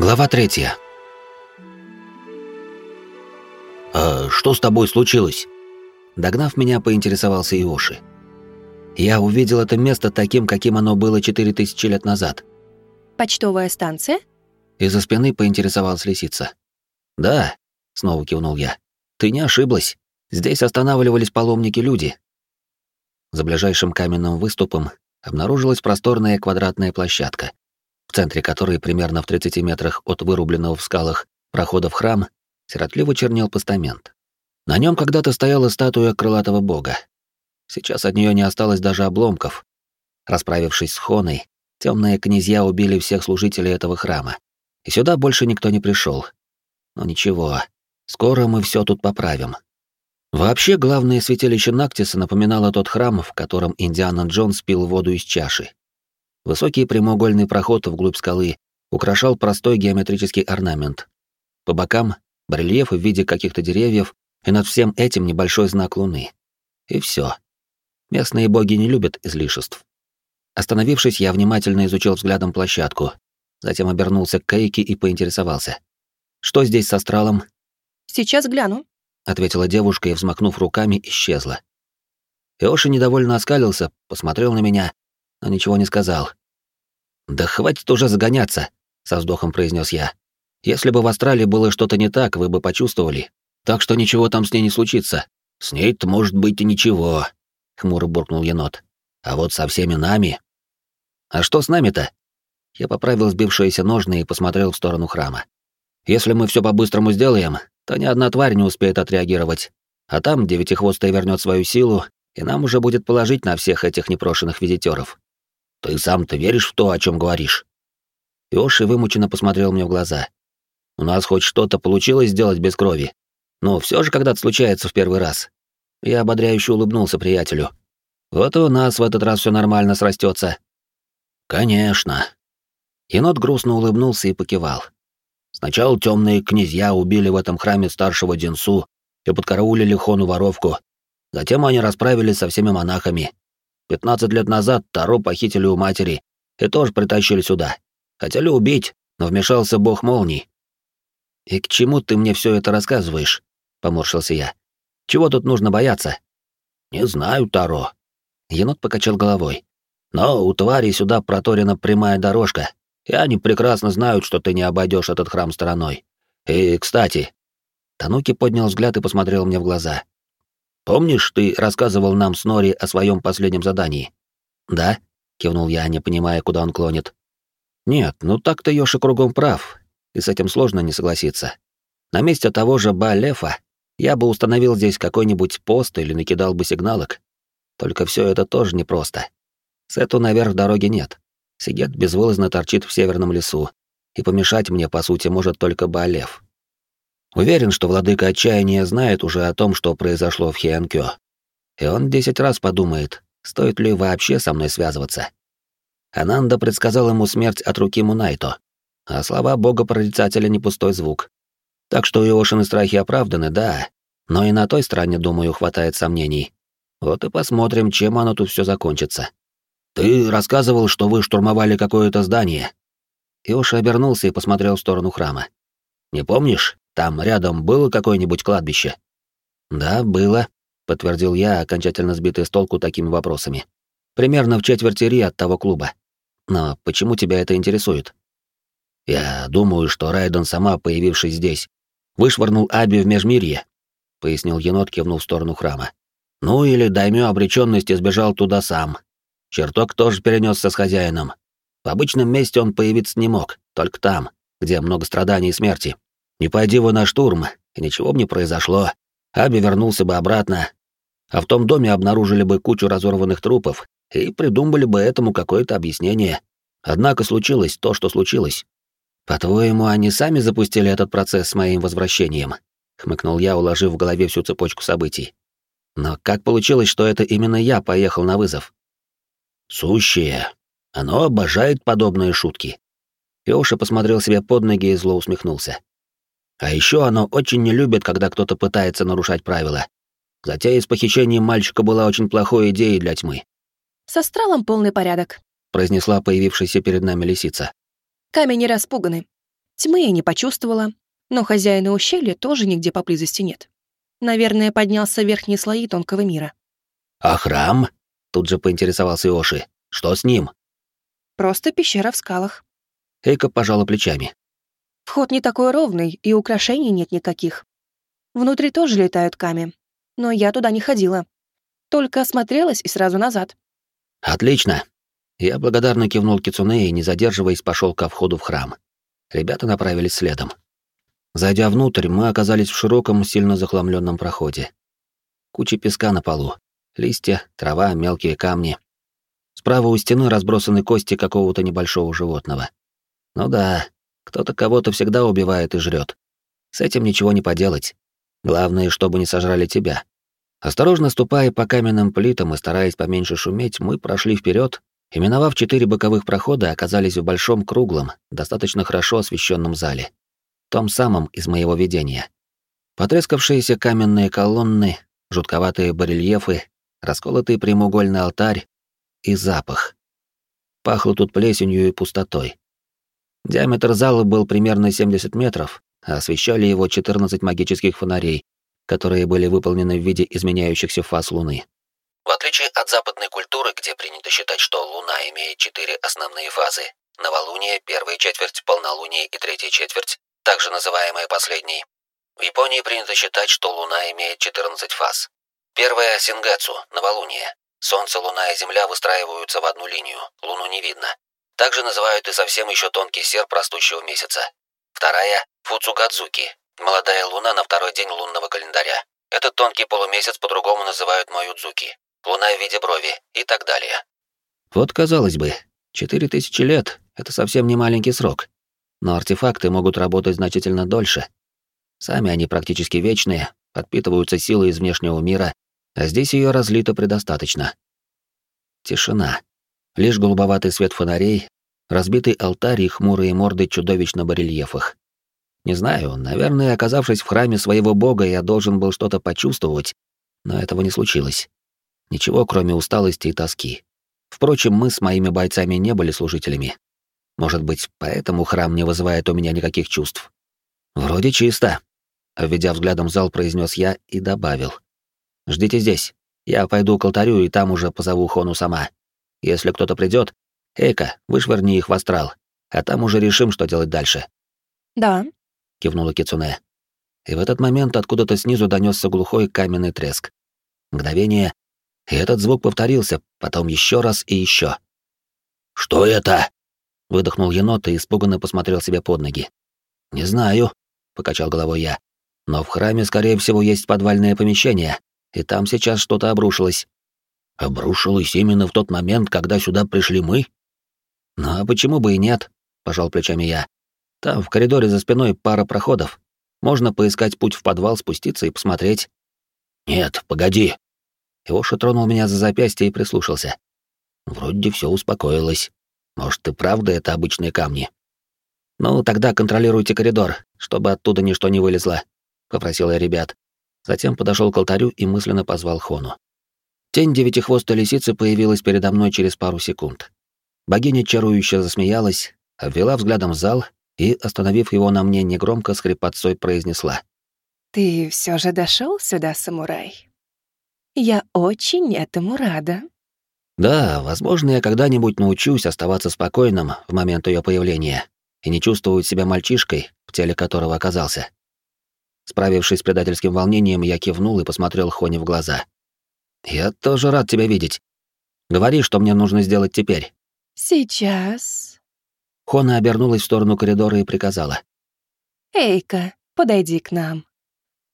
Глава третья. «А что с тобой случилось?» Догнав меня, поинтересовался Иоши. Я увидел это место таким, каким оно было четыре тысячи лет назад. «Почтовая станция?» Из-за спины поинтересовалась лисица. «Да», — снова кивнул я. «Ты не ошиблась. Здесь останавливались паломники-люди». За ближайшим каменным выступом обнаружилась просторная квадратная площадка, в центре которой, примерно в 30 метрах от вырубленного в скалах прохода в храм, сиротливо чернел постамент. На нем когда-то стояла статуя крылатого бога. Сейчас от нее не осталось даже обломков. Расправившись с Хоной, темные князья убили всех служителей этого храма. И сюда больше никто не пришел. Но ничего, скоро мы все тут поправим. Вообще, главное святилище Нактиса напоминало тот храм, в котором Индиана Джонс пил воду из чаши. Высокий прямоугольный проход вглубь скалы украшал простой геометрический орнамент. По бокам — барельефы в виде каких-то деревьев, и над всем этим небольшой знак луны. И все. Местные боги не любят излишеств. Остановившись, я внимательно изучил взглядом площадку, затем обернулся к Кейке и поинтересовался. «Что здесь с астралом?» «Сейчас гляну», — ответила девушка и, взмахнув руками, исчезла. Иоши недовольно оскалился, посмотрел на меня, но ничего не сказал. «Да хватит уже загоняться», — со вздохом произнес я. «Если бы в Австралии было что-то не так, вы бы почувствовали. Так что ничего там с ней не случится. С ней-то, может быть, и ничего», — хмуро буркнул енот. «А вот со всеми нами...» «А что с нами-то?» Я поправил сбившиеся ножны и посмотрел в сторону храма. «Если мы все по-быстрому сделаем, то ни одна тварь не успеет отреагировать. А там девятихвостая вернет свою силу, и нам уже будет положить на всех этих непрошенных визитеров. Ты сам-то веришь в то, о чем говоришь?» Йоши вымученно посмотрел мне в глаза. «У нас хоть что-то получилось сделать без крови, но все же когда-то случается в первый раз». Я ободряюще улыбнулся приятелю. «Вот и у нас в этот раз все нормально срастется. «Конечно». Енот грустно улыбнулся и покивал. Сначала темные князья убили в этом храме старшего Динсу и подкараулили Хону воровку. Затем они расправились со всеми монахами, Пятнадцать лет назад Таро похитили у матери и тоже притащили сюда. Хотели убить, но вмешался бог молний. «И к чему ты мне все это рассказываешь?» — поморщился я. «Чего тут нужно бояться?» «Не знаю, Таро». Енот покачал головой. «Но у твари сюда проторена прямая дорожка, и они прекрасно знают, что ты не обойдешь этот храм стороной. И, кстати...» Тануки поднял взгляд и посмотрел мне в глаза. Помнишь, ты рассказывал нам с Нори о своем последнем задании? Да, кивнул я, не понимая, куда он клонит. Нет, ну так-то Йоши кругом прав, и с этим сложно не согласиться. На месте того же Балефа я бы установил здесь какой-нибудь пост или накидал бы сигналок. Только все это тоже непросто. Сету наверх дороги нет. Сигет безвылазно торчит в северном лесу, и помешать мне, по сути, может только Балев. Уверен, что владыка отчаяния знает уже о том, что произошло в Хианкё. И он десять раз подумает, стоит ли вообще со мной связываться. Ананда предсказал ему смерть от руки Мунайто, а слова бога-прорицателя не пустой звук. Так что Иошины страхи оправданы, да, но и на той стороне, думаю, хватает сомнений. Вот и посмотрим, чем оно тут все закончится. Ты рассказывал, что вы штурмовали какое-то здание. Иоша обернулся и посмотрел в сторону храма. Не помнишь? Там рядом было какое-нибудь кладбище? Да, было, подтвердил я, окончательно сбитый с толку такими вопросами. Примерно в четверти ри от того клуба. Но почему тебя это интересует? Я думаю, что Райден сама, появившись здесь, вышвырнул Аби в межмирье, пояснил енот, кивнув в сторону храма. Ну или даймё обречённости сбежал туда сам. Чертог тоже перенесся с хозяином. В обычном месте он появиться не мог, только там, где много страданий и смерти. Не пойди вы на штурм, и ничего бы не произошло. Аби вернулся бы обратно, а в том доме обнаружили бы кучу разорванных трупов и придумали бы этому какое-то объяснение. Однако случилось то, что случилось. По-твоему, они сами запустили этот процесс с моим возвращением? хмыкнул я, уложив в голове всю цепочку событий. Но как получилось, что это именно я поехал на вызов? Сущее. Оно обожает подобные шутки. Йоша посмотрел себе под ноги и зло усмехнулся. А еще оно очень не любит, когда кто-то пытается нарушать правила. Затея с похищением мальчика была очень плохой идеей для тьмы. «С астралом полный порядок», — произнесла появившаяся перед нами лисица. «Камени распуганы. Тьмы я не почувствовала, но хозяина ущелья тоже нигде поблизости нет. Наверное, поднялся в верхние слои тонкого мира. «А храм?» — тут же поинтересовался Иоши. «Что с ним?» Просто пещера в скалах. Эйка пожала плечами. Вход не такой ровный, и украшений нет никаких. Внутри тоже летают камни, но я туда не ходила. Только осмотрелась и сразу назад. «Отлично!» Я благодарно кивнул Кицуне и, не задерживаясь, пошел ко входу в храм. Ребята направились следом. Зайдя внутрь, мы оказались в широком, сильно захламленном проходе. Куча песка на полу, листья, трава, мелкие камни. Справа у стены разбросаны кости какого-то небольшого животного. Ну да, кто-то кого-то всегда убивает и жрет. С этим ничего не поделать. Главное, чтобы не сожрали тебя. Осторожно ступая по каменным плитам и стараясь поменьше шуметь, мы прошли вперед и, миновав четыре боковых прохода, оказались в большом круглом, достаточно хорошо освещенном зале. Том самом из моего видения. Потрескавшиеся каменные колонны, жутковатые барельефы, расколотый прямоугольный алтарь и запах. Пахло тут плесенью и пустотой. Диаметр зала был примерно 70 метров, а освещали его 14 магических фонарей, которые были выполнены в виде изменяющихся фаз Луны. В отличие от западной культуры, где принято считать, что Луна имеет четыре основные фазы — новолуние, первая четверть, полнолуние и третья четверть, также называемая последней, в Японии принято считать, что Луна имеет 14 фаз. Первая — Сингацу, новолуние. Солнце, Луна и Земля выстраиваются в одну линию, Луну не видно. Также называют и совсем еще тонкий серп растущего месяца. Вторая — Фуцугадзуки, молодая Луна на второй день лунного календаря. Этот тонкий полумесяц по-другому называют Маюдзуки, Луна в виде брови и так далее. Вот, казалось бы, четыре тысячи лет — это совсем не маленький срок. Но артефакты могут работать значительно дольше. Сами они практически вечные, подпитываются силой из внешнего мира а здесь ее разлито предостаточно. Тишина. Лишь голубоватый свет фонарей, разбитый алтарь и хмурые морды чудовищ на барельефах. Не знаю, наверное, оказавшись в храме своего бога, я должен был что-то почувствовать, но этого не случилось. Ничего, кроме усталости и тоски. Впрочем, мы с моими бойцами не были служителями. Может быть, поэтому храм не вызывает у меня никаких чувств. Вроде чисто. Введя взглядом зал, произнес я и добавил. Ждите здесь. Я пойду к алтарю и там уже позову Хону сама. Если кто-то придет, Эйка, вышвырни их в астрал, а там уже решим, что делать дальше. Да, кивнула Кицуне. И в этот момент откуда-то снизу донесся глухой каменный треск. Мгновение, и этот звук повторился, потом еще раз и еще. Что это? выдохнул енот и испуганно посмотрел себе под ноги. Не знаю, покачал головой я. Но в храме, скорее всего, есть подвальное помещение, и там сейчас что-то обрушилось. Обрушилось именно в тот момент, когда сюда пришли мы? Ну а почему бы и нет, пожал плечами я. Там в коридоре за спиной пара проходов. Можно поискать путь в подвал, спуститься и посмотреть. Нет, погоди. Иоша тронул меня за запястье и прислушался. Вроде все успокоилось. Может, и правда это обычные камни. Ну, тогда контролируйте коридор, чтобы оттуда ничто не вылезло, попросил я ребят. Затем подошел к алтарю и мысленно позвал Хону. Тень девятихвостой лисицы появилась передо мной через пару секунд. Богиня чарующе засмеялась, обвела взглядом зал и, остановив его на мне, негромко с хрипотцой произнесла. «Ты все же дошел сюда, самурай? Я очень этому рада». Да, возможно, я когда-нибудь научусь оставаться спокойным в момент ее появления и не чувствовать себя мальчишкой, в теле которого оказался. Справившись с предательским волнением, я кивнул и посмотрел Хони в глаза. «Я тоже рад тебя видеть. Говори, что мне нужно сделать теперь». «Сейчас». Хона обернулась в сторону коридора и приказала. «Эйка, подойди к нам.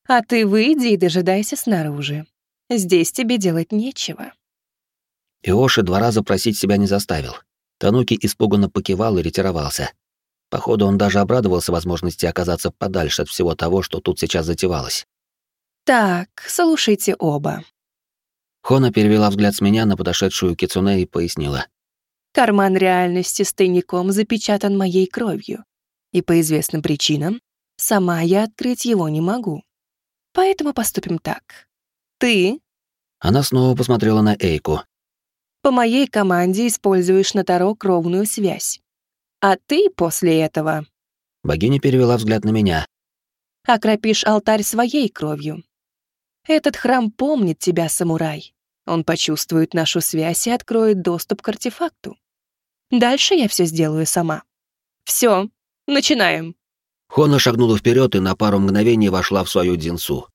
А ты выйди и дожидайся снаружи. Здесь тебе делать нечего». Иоши два раза просить себя не заставил. Тануки испуганно покивал и ретировался. Походу, он даже обрадовался возможности оказаться подальше от всего того, что тут сейчас затевалось. «Так, слушайте оба». Хона перевела взгляд с меня на подошедшую Кицуне и пояснила. «Карман реальности с тайником запечатан моей кровью, и по известным причинам сама я открыть его не могу. Поэтому поступим так. Ты...» Она снова посмотрела на Эйку. «По моей команде используешь на Таро кровную связь. А ты после этого...» Богиня перевела взгляд на меня. «Окропишь алтарь своей кровью. Этот храм помнит тебя, самурай. Он почувствует нашу связь и откроет доступ к артефакту. Дальше я все сделаю сама. Все, начинаем». Хона шагнула вперед и на пару мгновений вошла в свою дзинсу.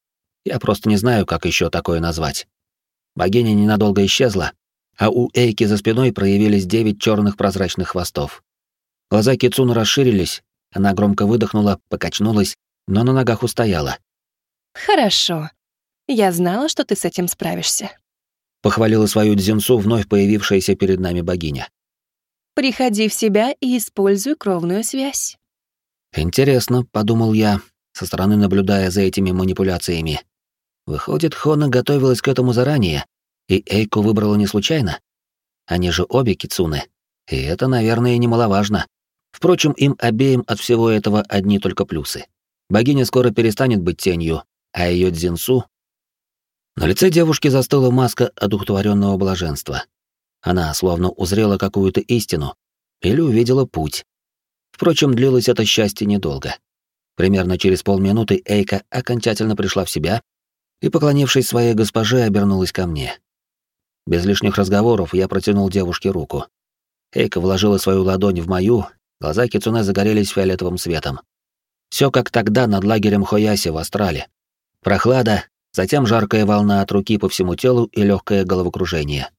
Я просто не знаю, как еще такое назвать. Богиня ненадолго исчезла, а у Эйки за спиной проявились девять черных прозрачных хвостов. Глаза Кицуна расширились, она громко выдохнула, покачнулась, но на ногах устояла. «Хорошо. Я знала, что ты с этим справишься», — похвалила свою дзинсу вновь появившаяся перед нами богиня. «Приходи в себя и используй кровную связь». «Интересно», — подумал я, со стороны наблюдая за этими манипуляциями. Выходит, Хона готовилась к этому заранее, и Эйку выбрала не случайно. Они же обе кицуны, и это, наверное, немаловажно. Впрочем, им обеим от всего этого одни только плюсы. Богиня скоро перестанет быть тенью, а ее дзинсу... На лице девушки застыла маска одухотворенного блаженства. Она словно узрела какую-то истину или увидела путь. Впрочем, длилось это счастье недолго. Примерно через полминуты Эйка окончательно пришла в себя и, поклонившись своей госпоже, обернулась ко мне. Без лишних разговоров я протянул девушке руку. Эйка вложила свою ладонь в мою, глаза Кицуне загорелись фиолетовым светом. Все как тогда над лагерем Хояси в Астрале. Прохлада, затем жаркая волна от руки по всему телу и легкое головокружение.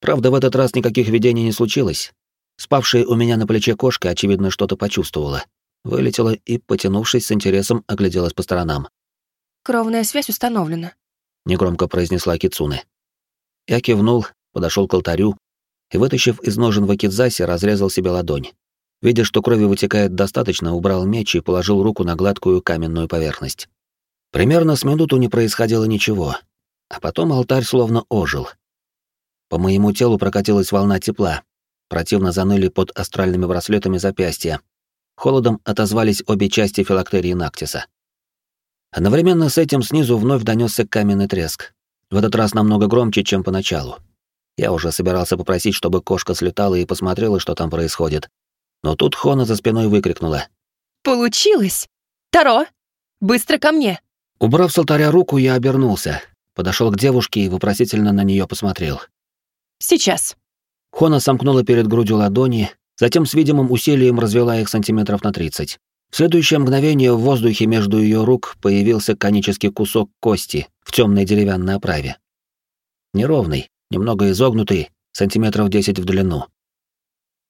Правда, в этот раз никаких видений не случилось. Спавшая у меня на плече кошка, очевидно, что-то почувствовала. Вылетела и, потянувшись с интересом, огляделась по сторонам. «Кровная связь установлена», — негромко произнесла Кицуне. Я кивнул, подошел к алтарю и, вытащив из ножен вакидзаси, разрезал себе ладонь. Видя, что крови вытекает достаточно, убрал меч и положил руку на гладкую каменную поверхность. Примерно с минуту не происходило ничего, а потом алтарь словно ожил. По моему телу прокатилась волна тепла, противно заныли под астральными браслетами запястья. Холодом отозвались обе части филактерии Нактиса. Одновременно с этим снизу вновь донесся каменный треск. В этот раз намного громче, чем поначалу. Я уже собирался попросить, чтобы кошка слетала и посмотрела, что там происходит. Но тут Хона за спиной выкрикнула. «Получилось! Таро! Быстро ко мне!» Убрав с алтаря руку, я обернулся, подошел к девушке и вопросительно на нее посмотрел. «Сейчас». Хона сомкнула перед грудью ладони, затем с видимым усилием развела их сантиметров на тридцать. В следующее мгновение в воздухе между ее рук появился конический кусок кости в темной деревянной оправе. Неровный, немного изогнутый, сантиметров десять в длину.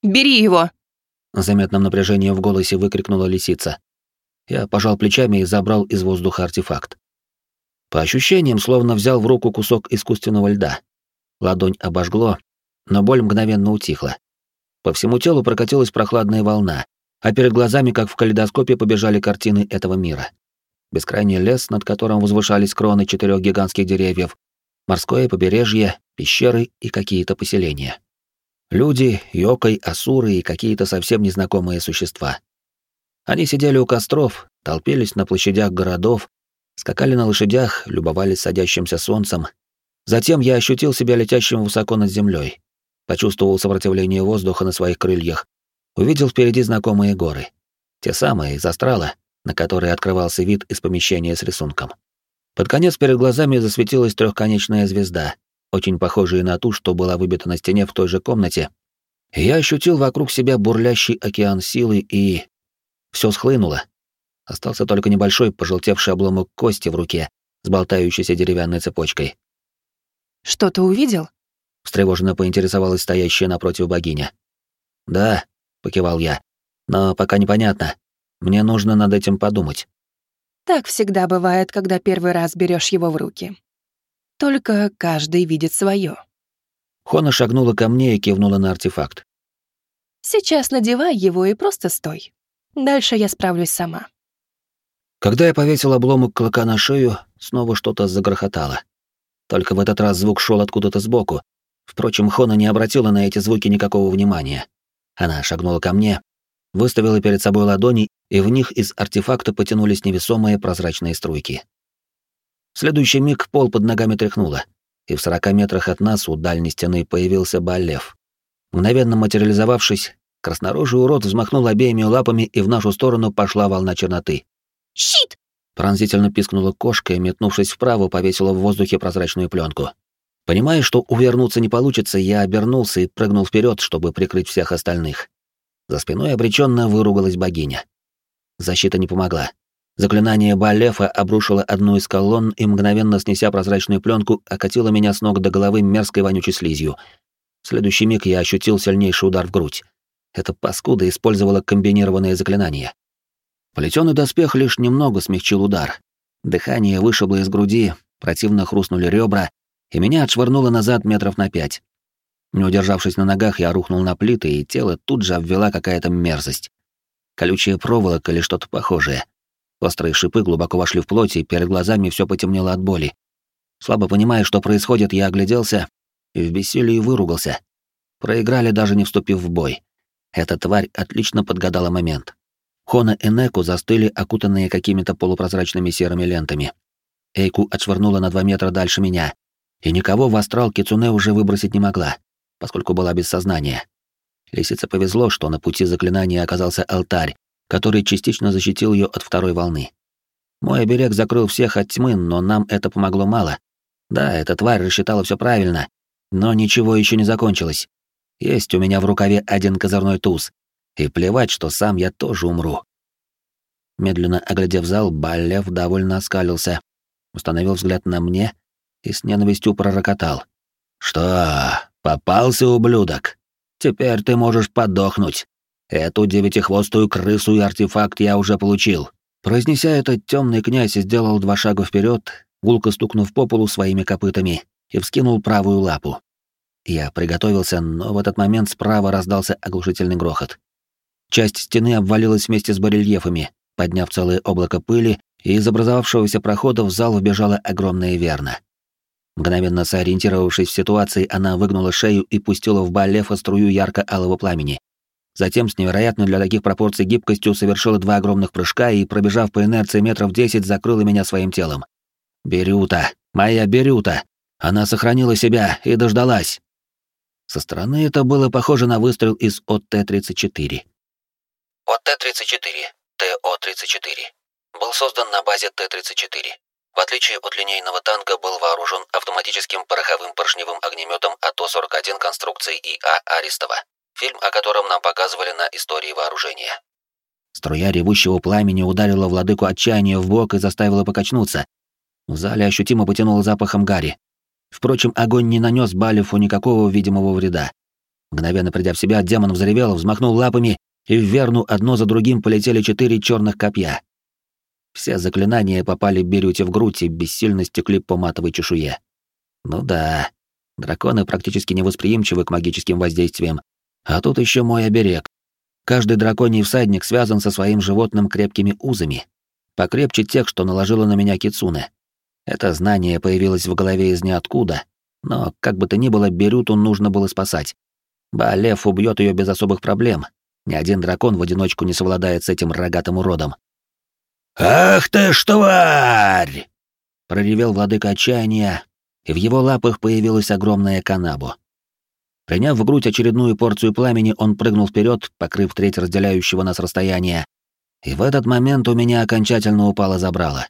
«Бери его!» С заметным напряжением в голосе выкрикнула лисица. Я пожал плечами и забрал из воздуха артефакт. По ощущениям, словно взял в руку кусок искусственного льда. Ладонь обожгло, но боль мгновенно утихла. По всему телу прокатилась прохладная волна, а перед глазами, как в калейдоскопе, побежали картины этого мира. Бескрайний лес, над которым возвышались кроны четырех гигантских деревьев, морское побережье, пещеры и какие-то поселения. Люди, йокой, асуры и какие-то совсем незнакомые существа. Они сидели у костров, толпились на площадях городов, скакали на лошадях, любовались садящимся солнцем. Затем я ощутил себя летящим высоко над землей, почувствовал сопротивление воздуха на своих крыльях увидел впереди знакомые горы. Те самые, из астрала, на которые открывался вид из помещения с рисунком. Под конец перед глазами засветилась трехконечная звезда, очень похожая на ту, что была выбита на стене в той же комнате. Я ощутил вокруг себя бурлящий океан силы и... Все схлынуло. Остался только небольшой пожелтевший обломок кости в руке с болтающейся деревянной цепочкой. «Что ты увидел?» — встревоженно поинтересовалась стоящая напротив богиня. «Да», покивал я. Но пока непонятно. Мне нужно над этим подумать. Так всегда бывает, когда первый раз берешь его в руки. Только каждый видит свое. Хона шагнула ко мне и кивнула на артефакт. Сейчас надевай его и просто стой. Дальше я справлюсь сама. Когда я повесил обломок клыка на шею, снова что-то загрохотало. Только в этот раз звук шел откуда-то сбоку. Впрочем, Хона не обратила на эти звуки никакого внимания. Она шагнула ко мне, выставила перед собой ладони, и в них из артефакта потянулись невесомые прозрачные струйки. В следующий миг пол под ногами тряхнуло, и в сорока метрах от нас у дальней стены появился Баллев. Мгновенно материализовавшись, Краснорожий урод взмахнул обеими лапами, и в нашу сторону пошла волна черноты. «Щит!» Пронзительно пискнула кошка и, метнувшись вправо, повесила в воздухе прозрачную пленку. Понимая, что увернуться не получится, я обернулся и прыгнул вперед, чтобы прикрыть всех остальных. За спиной обреченно выругалась богиня. Защита не помогла. Заклинание Балефа обрушило одну из колонн и, мгновенно снеся прозрачную пленку, окатило меня с ног до головы мерзкой вонючей слизью. В следующий миг я ощутил сильнейший удар в грудь. Эта паскуда использовала комбинированное заклинание. Плетёный доспех лишь немного смягчил удар. Дыхание вышибло из груди, противно хрустнули ребра, и меня отшвырнуло назад метров на пять. Не удержавшись на ногах, я рухнул на плиты, и тело тут же обвела какая-то мерзость. Колючая проволока или что-то похожее. Острые шипы глубоко вошли в плоть, и перед глазами все потемнело от боли. Слабо понимая, что происходит, я огляделся и в бессилии выругался. Проиграли, даже не вступив в бой. Эта тварь отлично подгадала момент. Хона и Неку застыли, окутанные какими-то полупрозрачными серыми лентами. Эйку отшвырнула на два метра дальше меня, и никого в астрал Кицуне уже выбросить не могла, поскольку была без сознания. Лисице повезло, что на пути заклинания оказался алтарь, который частично защитил ее от второй волны. Мой оберег закрыл всех от тьмы, но нам это помогло мало. Да, эта тварь рассчитала все правильно, но ничего еще не закончилось. Есть у меня в рукаве один козырной туз. И плевать, что сам я тоже умру. Медленно оглядев зал, Баллев довольно оскалился, установил взгляд на мне и с ненавистью пророкотал. «Что, попался, ублюдок? Теперь ты можешь подохнуть. Эту девятихвостую крысу и артефакт я уже получил». Произнеся это, темный князь сделал два шага вперед, гулко стукнув по полу своими копытами, и вскинул правую лапу. Я приготовился, но в этот момент справа раздался оглушительный грохот. Часть стены обвалилась вместе с барельефами, подняв целое облако пыли, и из образовавшегося прохода в зал вбежала огромная верна. Мгновенно сориентировавшись в ситуации, она выгнула шею и пустила в Балефа струю ярко-алого пламени. Затем с невероятной для таких пропорций гибкостью совершила два огромных прыжка и, пробежав по инерции метров десять, закрыла меня своим телом. «Берюта! Моя Берюта! Она сохранила себя и дождалась!» Со стороны это было похоже на выстрел из ОТ-34. ОТ-34, ТО-34. Был создан на базе Т-34. В отличие от линейного танка, был вооружен автоматическим пороховым поршневым огнеметом АТО-41 конструкции ИА Арестова, фильм о котором нам показывали на истории вооружения. Струя ревущего пламени ударила владыку отчаяния в бок и заставила покачнуться. В зале ощутимо потянуло запахом гари. Впрочем, огонь не нанес Балифу никакого видимого вреда. Мгновенно придя в себя, демон взревел, взмахнул лапами, и в Верну одно за другим полетели четыре черных копья. Все заклинания попали Берюте в грудь и бессильно стекли по матовой чешуе. Ну да, драконы практически невосприимчивы к магическим воздействиям. А тут еще мой оберег. Каждый драконий всадник связан со своим животным крепкими узами. Покрепче тех, что наложила на меня Кицуне. Это знание появилось в голове из ниоткуда, но, как бы то ни было, Берюту нужно было спасать. Балев убьет ее без особых проблем. Ни один дракон в одиночку не совладает с этим рогатым уродом. «Ах ты ж тварь!» — проревел владыка отчаяния, и в его лапах появилась огромная канабу. Приняв в грудь очередную порцию пламени, он прыгнул вперед, покрыв треть разделяющего нас расстояния, и в этот момент у меня окончательно упало забрало.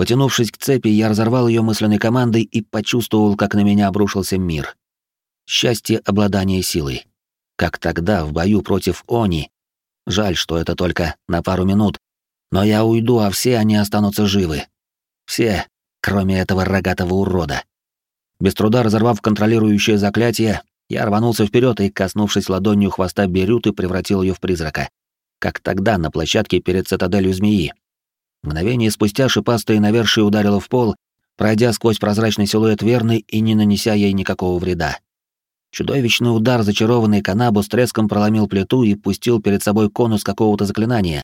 Потянувшись к цепи, я разорвал ее мысленной командой и почувствовал, как на меня обрушился мир. Счастье обладания силой. Как тогда, в бою против Они. Жаль, что это только на пару минут, но я уйду, а все они останутся живы. Все, кроме этого рогатого урода. Без труда разорвав контролирующее заклятие, я рванулся вперед и, коснувшись ладонью хвоста Берюты, превратил ее в призрака. Как тогда на площадке перед цитаделью змеи. Мгновение спустя шипастая навершие ударила в пол, пройдя сквозь прозрачный силуэт Верны и не нанеся ей никакого вреда. Чудовищный удар зачарованный канабу с треском проломил плиту и пустил перед собой конус какого-то заклинания.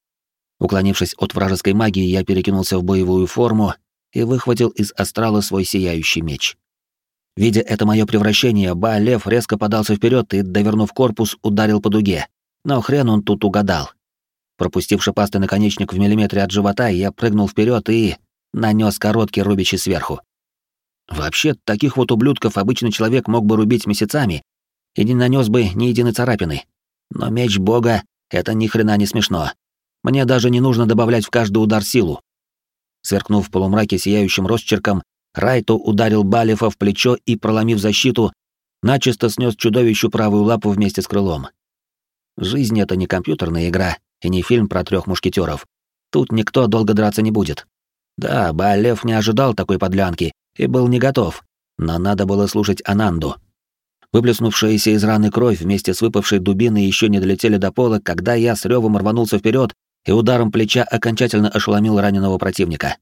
Уклонившись от вражеской магии, я перекинулся в боевую форму и выхватил из астрала свой сияющий меч. Видя это мое превращение, Ба-Лев резко подался вперед и, довернув корпус, ударил по дуге. Но хрен он тут угадал. Пропустив шипастый наконечник в миллиметре от живота, я прыгнул вперед и нанес короткий рубящий сверху. Вообще, таких вот ублюдков обычный человек мог бы рубить месяцами и не нанес бы ни единой царапины. Но меч бога — это ни хрена не смешно. Мне даже не нужно добавлять в каждый удар силу. Сверкнув в полумраке сияющим росчерком, Райто ударил Балифа в плечо и, проломив защиту, начисто снес чудовищу правую лапу вместе с крылом. Жизнь — это не компьютерная игра и не фильм про трех мушкетеров. Тут никто долго драться не будет. Да, Балев не ожидал такой подлянки и был не готов, но надо было слушать Ананду. Выплеснувшаяся из раны кровь вместе с выпавшей дубиной еще не долетели до пола, когда я с ревом рванулся вперед и ударом плеча окончательно ошеломил раненого противника.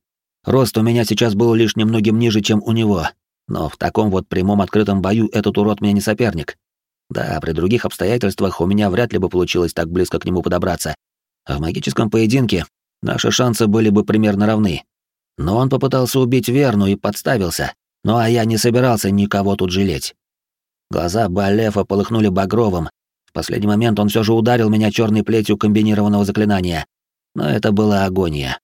Рост у меня сейчас был лишь немногим ниже, чем у него, но в таком вот прямом открытом бою этот урод мне не соперник. Да, при других обстоятельствах у меня вряд ли бы получилось так близко к нему подобраться. А в магическом поединке наши шансы были бы примерно равны. Но он попытался убить Верну и подставился, ну а я не собирался никого тут жалеть. Глаза Балефа полыхнули багровым. В последний момент он все же ударил меня черной плетью комбинированного заклинания. Но это была агония.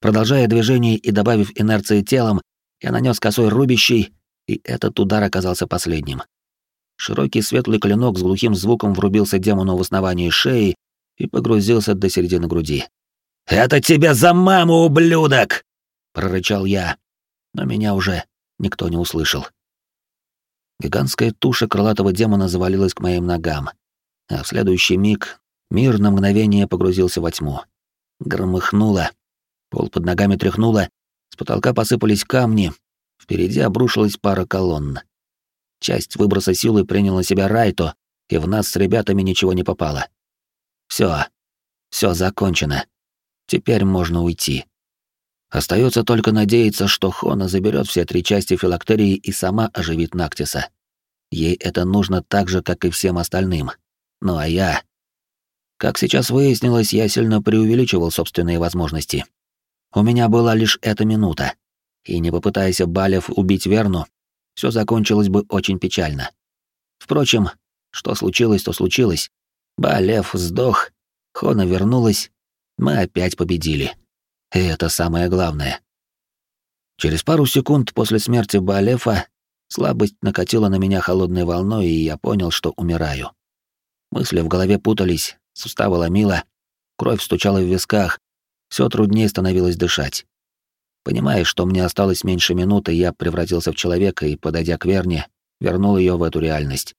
Продолжая движение и добавив инерции телом, я нанес косой рубящий, и этот удар оказался последним. Широкий светлый клинок с глухим звуком врубился демону в основании шеи и погрузился до середины груди. «Это тебе за маму, ублюдок!» — прорычал я, но меня уже никто не услышал. Гигантская туша крылатого демона завалилась к моим ногам, а в следующий миг мир на мгновение погрузился во тьму. Громыхнуло, Пол под ногами тряхнуло, с потолка посыпались камни, впереди обрушилась пара колонн. Часть выброса силы приняла на себя Райто, и в нас с ребятами ничего не попало. Все, все закончено. Теперь можно уйти. Остается только надеяться, что Хона заберет все три части филактерии и сама оживит Нактиса. Ей это нужно так же, как и всем остальным. Ну а я... Как сейчас выяснилось, я сильно преувеличивал собственные возможности. У меня была лишь эта минута. И не попытайся Балев убить Верну, все закончилось бы очень печально. Впрочем, что случилось, то случилось. Балев сдох, Хона вернулась, мы опять победили. И это самое главное. Через пару секунд после смерти Балефа слабость накатила на меня холодной волной, и я понял, что умираю. Мысли в голове путались, суставы ломило, кровь стучала в висках, все труднее становилось дышать. Понимая, что мне осталось меньше минуты, я превратился в человека и, подойдя к Верне, вернул ее в эту реальность.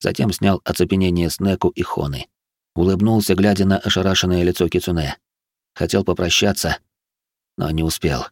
Затем снял оцепенение Снеку и Хоны. Улыбнулся, глядя на ошарашенное лицо Кицуне. Хотел попрощаться, но не успел.